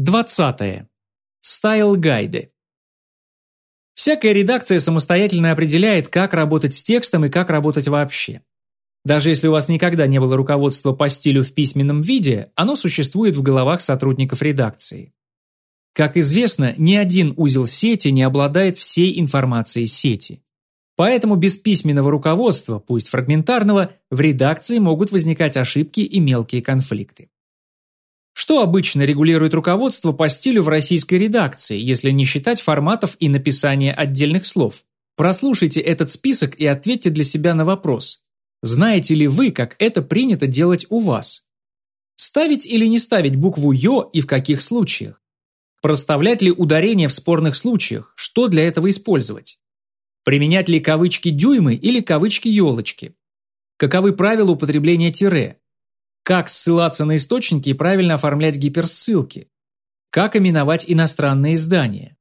20. Стайл-гайды. Всякая редакция самостоятельно определяет, как работать с текстом и как работать вообще. Даже если у вас никогда не было руководства по стилю в письменном виде, оно существует в головах сотрудников редакции. Как известно, ни один узел сети не обладает всей информацией сети. Поэтому без письменного руководства, пусть фрагментарного, в редакции могут возникать ошибки и мелкие конфликты. Что обычно регулирует руководство по стилю в российской редакции, если не считать форматов и написания отдельных слов? Прослушайте этот список и ответьте для себя на вопрос. Знаете ли вы, как это принято делать у вас? Ставить или не ставить букву «ё» и в каких случаях? Проставлять ли ударение в спорных случаях? Что для этого использовать? Применять ли кавычки «дюймы» или кавычки «елочки»? Каковы правила употребления тире? Как ссылаться на источники и правильно оформлять гиперссылки? Как именовать иностранные издания?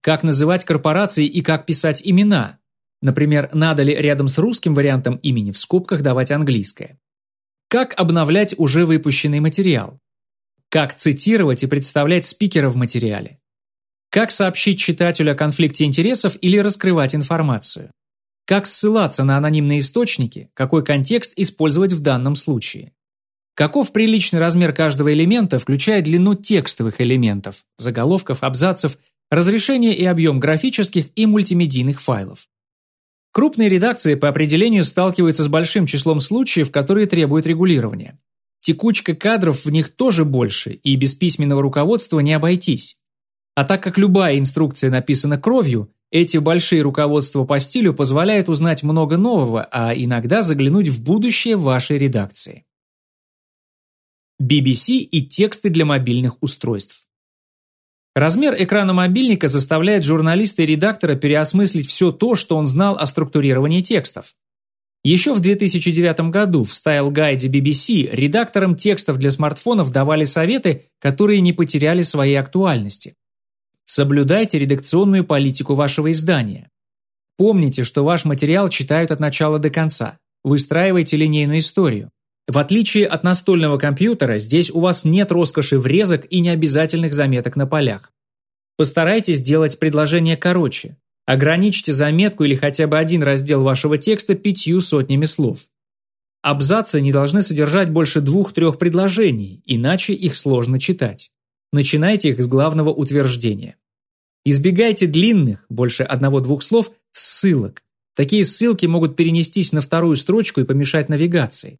Как называть корпорации и как писать имена? Например, надо ли рядом с русским вариантом имени в скобках давать английское? Как обновлять уже выпущенный материал? Как цитировать и представлять спикера в материале? Как сообщить читателю о конфликте интересов или раскрывать информацию? Как ссылаться на анонимные источники, какой контекст использовать в данном случае? Каков приличный размер каждого элемента, включая длину текстовых элементов, заголовков, абзацев, разрешение и объем графических и мультимедийных файлов? Крупные редакции по определению сталкиваются с большим числом случаев, которые требуют регулирования. Текучка кадров в них тоже больше, и без письменного руководства не обойтись. А так как любая инструкция написана кровью, эти большие руководства по стилю позволяют узнать много нового, а иногда заглянуть в будущее вашей редакции. BBC и тексты для мобильных устройств. Размер экрана мобильника заставляет журналиста и редактора переосмыслить все то, что он знал о структурировании текстов. Еще в 2009 году в стайл-гайде BBC редакторам текстов для смартфонов давали советы, которые не потеряли своей актуальности. Соблюдайте редакционную политику вашего издания. Помните, что ваш материал читают от начала до конца. Выстраивайте линейную историю. В отличие от настольного компьютера, здесь у вас нет роскоши врезок и необязательных заметок на полях. Постарайтесь сделать предложение короче. Ограничьте заметку или хотя бы один раздел вашего текста пятью сотнями слов. Абзацы не должны содержать больше двух-трех предложений, иначе их сложно читать. Начинайте их с главного утверждения. Избегайте длинных, больше одного-двух слов, ссылок. Такие ссылки могут перенестись на вторую строчку и помешать навигации.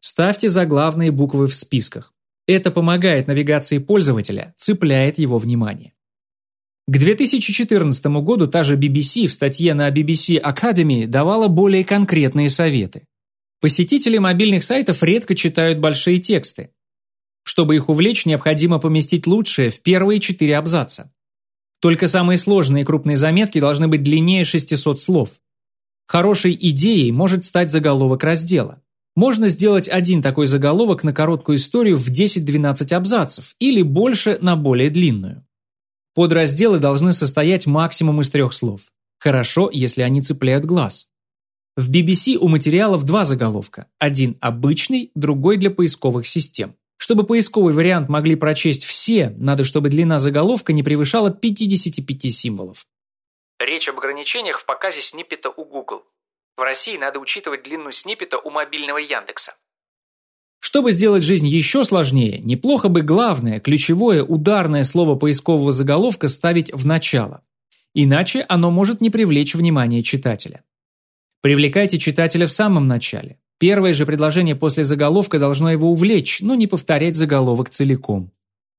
Ставьте заглавные буквы в списках. Это помогает навигации пользователя, цепляет его внимание. К 2014 году та же BBC в статье на BBC Academy давала более конкретные советы. Посетители мобильных сайтов редко читают большие тексты. Чтобы их увлечь, необходимо поместить лучшее в первые четыре абзаца. Только самые сложные и крупные заметки должны быть длиннее 600 слов. Хорошей идеей может стать заголовок раздела. Можно сделать один такой заголовок на короткую историю в 10-12 абзацев или больше на более длинную. Подразделы должны состоять максимум из трех слов. Хорошо, если они цепляют глаз. В BBC у материалов два заголовка. Один обычный, другой для поисковых систем. Чтобы поисковый вариант могли прочесть все, надо, чтобы длина заголовка не превышала 55 символов. Речь об ограничениях в показе сниппета у Google. В России надо учитывать длину сниппета у мобильного Яндекса. Чтобы сделать жизнь еще сложнее, неплохо бы главное, ключевое, ударное слово поискового заголовка ставить в начало. Иначе оно может не привлечь внимание читателя. Привлекайте читателя в самом начале. Первое же предложение после заголовка должно его увлечь, но не повторять заголовок целиком.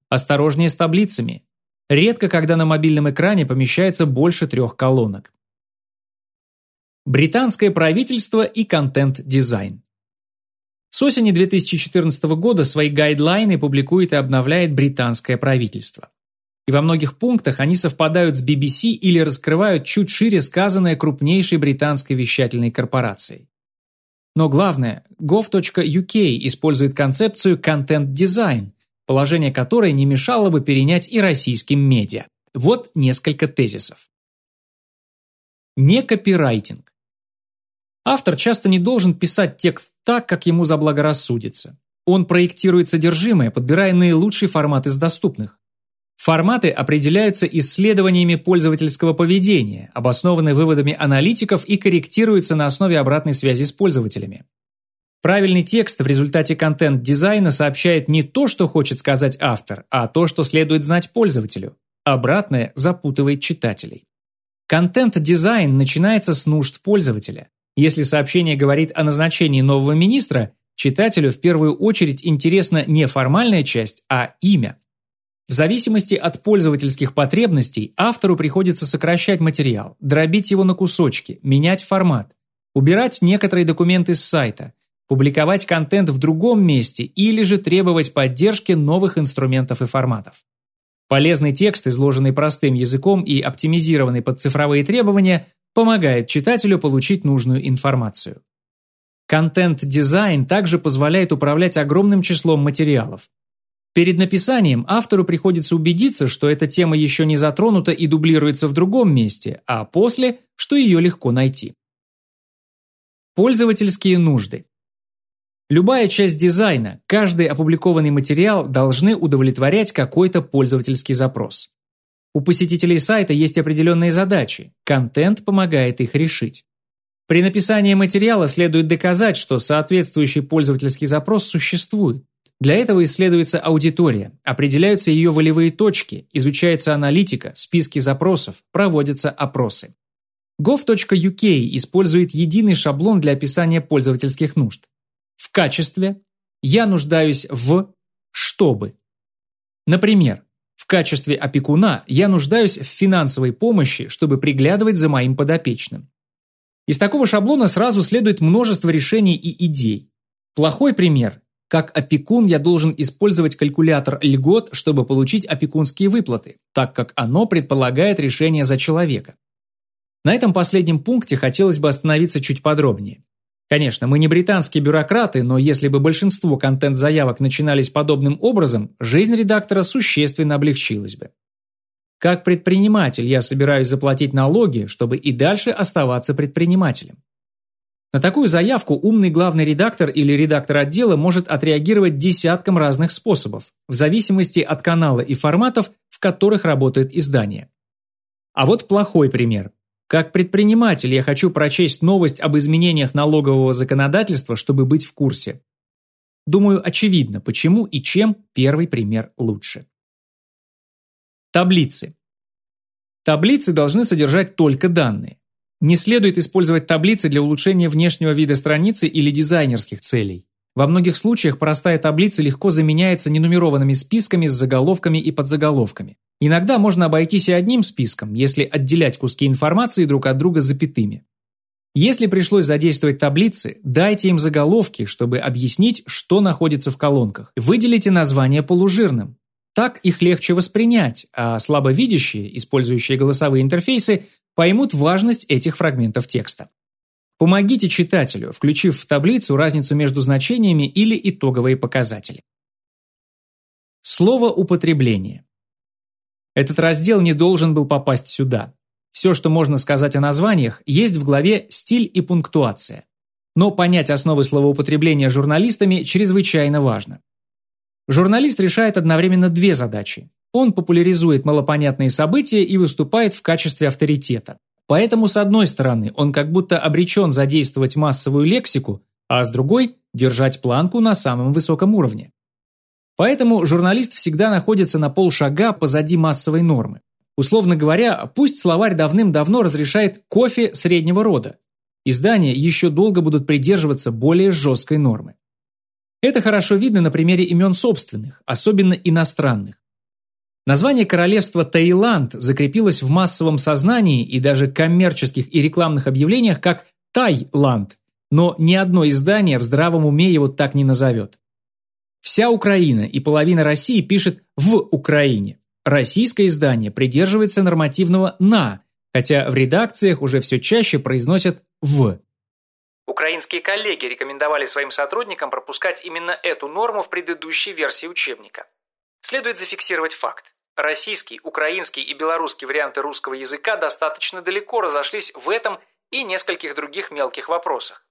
Осторожнее с таблицами. Редко, когда на мобильном экране помещается больше трех колонок. Британское правительство и контент-дизайн. С осени 2014 года свои гайдлайны публикует и обновляет британское правительство. И во многих пунктах они совпадают с BBC или раскрывают чуть шире сказанное крупнейшей британской вещательной корпорацией. Но главное, gov.uk использует концепцию контент-дизайн, положение которой не мешало бы перенять и российским медиа. Вот несколько тезисов. Не копирайтинг. Автор часто не должен писать текст так, как ему заблагорассудится. Он проектирует содержимое, подбирая наилучший формат из доступных. Форматы определяются исследованиями пользовательского поведения, обоснованы выводами аналитиков и корректируются на основе обратной связи с пользователями. Правильный текст в результате контент-дизайна сообщает не то, что хочет сказать автор, а то, что следует знать пользователю. Обратное запутывает читателей. Контент-дизайн начинается с нужд пользователя. Если сообщение говорит о назначении нового министра, читателю в первую очередь интересна не формальная часть, а имя. В зависимости от пользовательских потребностей автору приходится сокращать материал, дробить его на кусочки, менять формат, убирать некоторые документы с сайта, публиковать контент в другом месте или же требовать поддержки новых инструментов и форматов. Полезный текст, изложенный простым языком и оптимизированный под цифровые требования, помогает читателю получить нужную информацию. Контент-дизайн также позволяет управлять огромным числом материалов. Перед написанием автору приходится убедиться, что эта тема еще не затронута и дублируется в другом месте, а после, что ее легко найти. Пользовательские нужды. Любая часть дизайна, каждый опубликованный материал должны удовлетворять какой-то пользовательский запрос. У посетителей сайта есть определенные задачи, контент помогает их решить. При написании материала следует доказать, что соответствующий пользовательский запрос существует. Для этого исследуется аудитория, определяются ее волевые точки, изучается аналитика, списки запросов, проводятся опросы. gov.uk использует единый шаблон для описания пользовательских нужд. В качестве я нуждаюсь в «чтобы». Например, качестве опекуна я нуждаюсь в финансовой помощи, чтобы приглядывать за моим подопечным. Из такого шаблона сразу следует множество решений и идей. Плохой пример как опекун я должен использовать калькулятор льгот, чтобы получить опекунские выплаты, так как оно предполагает решение за человека. На этом последнем пункте хотелось бы остановиться чуть подробнее. Конечно, мы не британские бюрократы, но если бы большинство контент-заявок начинались подобным образом, жизнь редактора существенно облегчилась бы. Как предприниматель я собираюсь заплатить налоги, чтобы и дальше оставаться предпринимателем. На такую заявку умный главный редактор или редактор отдела может отреагировать десятком разных способов, в зависимости от канала и форматов, в которых работает издание. А вот плохой пример. Как предприниматель я хочу прочесть новость об изменениях налогового законодательства, чтобы быть в курсе. Думаю, очевидно, почему и чем первый пример лучше. Таблицы. Таблицы должны содержать только данные. Не следует использовать таблицы для улучшения внешнего вида страницы или дизайнерских целей. Во многих случаях простая таблица легко заменяется ненумерованными списками с заголовками и подзаголовками. Иногда можно обойтись и одним списком, если отделять куски информации друг от друга запятыми. Если пришлось задействовать таблицы, дайте им заголовки, чтобы объяснить, что находится в колонках. Выделите название полужирным. Так их легче воспринять, а слабовидящие, использующие голосовые интерфейсы, поймут важность этих фрагментов текста. Помогите читателю, включив в таблицу разницу между значениями или итоговые показатели. Слово употребление. Этот раздел не должен был попасть сюда. Все, что можно сказать о названиях, есть в главе «Стиль и пунктуация». Но понять основы словоупотребления журналистами чрезвычайно важно. Журналист решает одновременно две задачи он популяризует малопонятные события и выступает в качестве авторитета. Поэтому, с одной стороны, он как будто обречен задействовать массовую лексику, а с другой – держать планку на самом высоком уровне. Поэтому журналист всегда находится на полшага позади массовой нормы. Условно говоря, пусть словарь давным-давно разрешает кофе среднего рода. Издания еще долго будут придерживаться более жесткой нормы. Это хорошо видно на примере имен собственных, особенно иностранных. Название королевства Таиланд закрепилось в массовом сознании и даже коммерческих и рекламных объявлениях как Тайланд, но ни одно издание в здравом уме его так не назовет. Вся Украина и половина России пишет «в Украине». Российское издание придерживается нормативного «на», хотя в редакциях уже все чаще произносят «в». Украинские коллеги рекомендовали своим сотрудникам пропускать именно эту норму в предыдущей версии учебника. Следует зафиксировать факт. Российский, украинский и белорусский варианты русского языка достаточно далеко разошлись в этом и нескольких других мелких вопросах.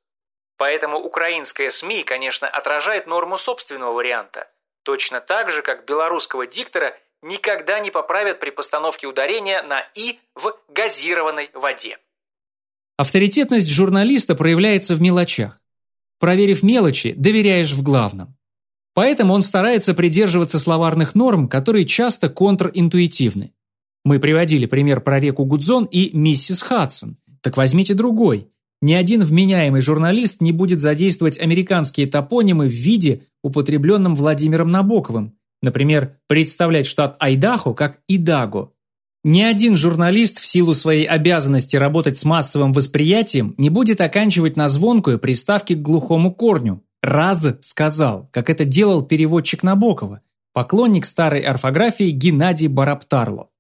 Поэтому украинская СМИ, конечно, отражает норму собственного варианта, точно так же, как белорусского диктора никогда не поправят при постановке ударения на «и» в газированной воде. Авторитетность журналиста проявляется в мелочах. Проверив мелочи, доверяешь в главном. Поэтому он старается придерживаться словарных норм, которые часто контринтуитивны. Мы приводили пример про реку Гудзон и миссис Хадсон. Так возьмите другой. Ни один вменяемый журналист не будет задействовать американские топонимы в виде, употребленном Владимиром Набоковым. Например, представлять штат Айдахо как Идаго. Ни один журналист в силу своей обязанности работать с массовым восприятием не будет оканчивать на звонкую приставки к глухому корню. «Раз» сказал, как это делал переводчик Набокова, поклонник старой орфографии Геннадий Бараптарло.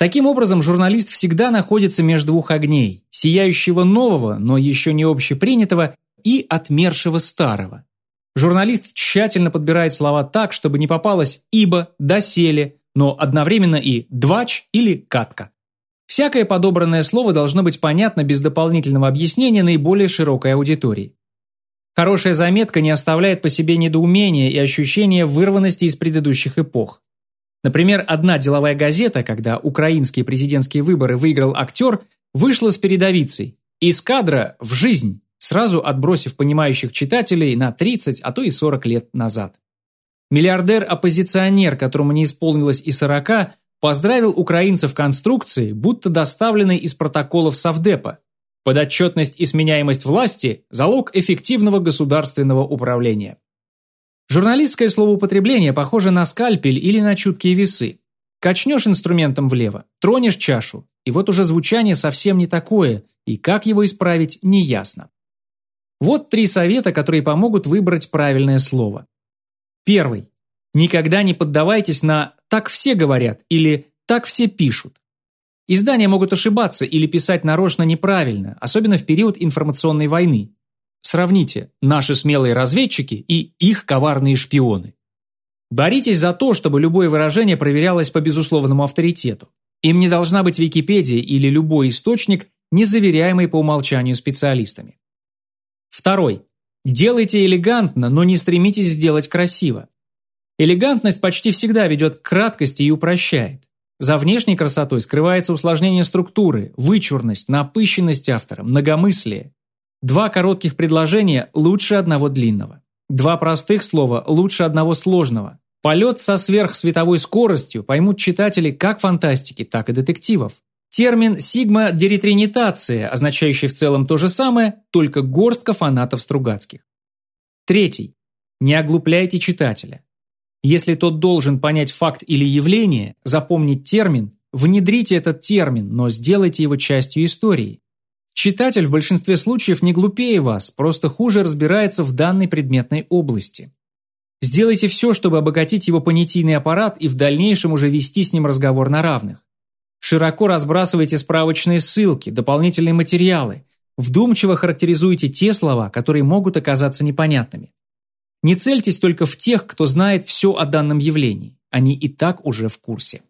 Таким образом, журналист всегда находится между двух огней – сияющего нового, но еще не общепринятого, и отмершего старого. Журналист тщательно подбирает слова так, чтобы не попалось «ибо», «доселе», но одновременно и «двач» или «катка». Всякое подобранное слово должно быть понятно без дополнительного объяснения наиболее широкой аудитории. Хорошая заметка не оставляет по себе недоумения и ощущения вырванности из предыдущих эпох. Например, одна деловая газета, когда украинские президентские выборы выиграл актер, вышла с передовицей «Из кадра в жизнь», сразу отбросив понимающих читателей на 30, а то и 40 лет назад. Миллиардер-оппозиционер, которому не исполнилось и 40, поздравил украинцев конструкции, будто доставленной из протоколов Совдепа. Подотчетность и сменяемость власти – залог эффективного государственного управления. Журналистское словоупотребление похоже на скальпель или на чуткие весы. Качнешь инструментом влево, тронешь чашу, и вот уже звучание совсем не такое, и как его исправить, неясно. Вот три совета, которые помогут выбрать правильное слово. Первый. Никогда не поддавайтесь на «так все говорят» или «так все пишут». Издания могут ошибаться или писать нарочно неправильно, особенно в период информационной войны. Сравните наши смелые разведчики и их коварные шпионы. Боритесь за то, чтобы любое выражение проверялось по безусловному авторитету. Им не должна быть Википедия или любой источник, не заверяемый по умолчанию специалистами. Второй. Делайте элегантно, но не стремитесь сделать красиво. Элегантность почти всегда ведет к краткости и упрощает. За внешней красотой скрывается усложнение структуры, вычурность, напыщенность автора, многомыслие. Два коротких предложения лучше одного длинного. Два простых слова лучше одного сложного. Полет со сверхсветовой скоростью поймут читатели как фантастики, так и детективов. Термин «сигма-деритринитация», означающий в целом то же самое, только горстка фанатов Стругацких. Третий. Не оглупляйте читателя. Если тот должен понять факт или явление, запомнить термин, внедрите этот термин, но сделайте его частью истории. Читатель в большинстве случаев не глупее вас, просто хуже разбирается в данной предметной области. Сделайте все, чтобы обогатить его понятийный аппарат и в дальнейшем уже вести с ним разговор на равных. Широко разбрасывайте справочные ссылки, дополнительные материалы. Вдумчиво характеризуйте те слова, которые могут оказаться непонятными. Не цельтесь только в тех, кто знает все о данном явлении. Они и так уже в курсе.